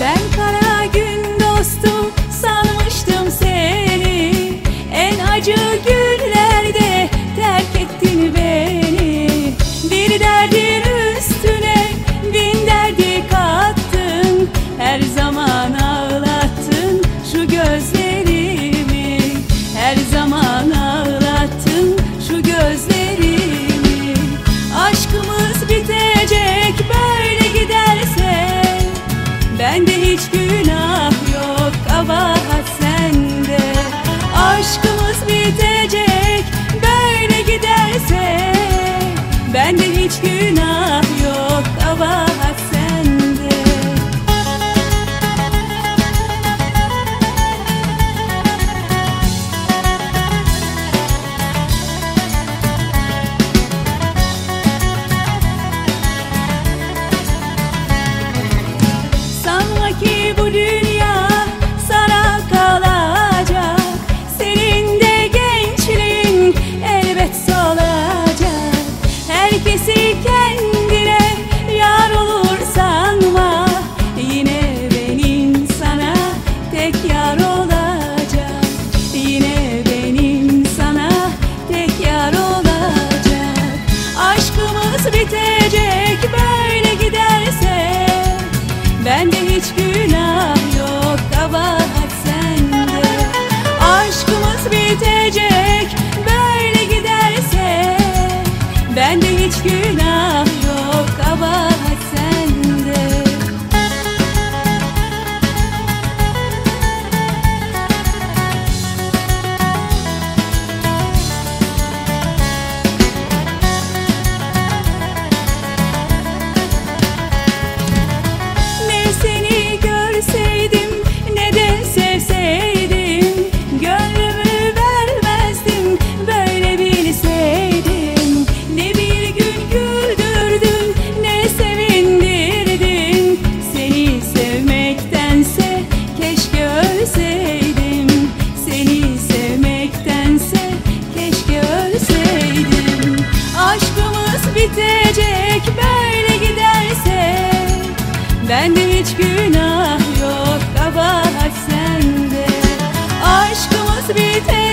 dan kala hiç günah yok. Kabahat sende. Aşkımız biter